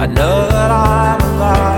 I know that I'm alive.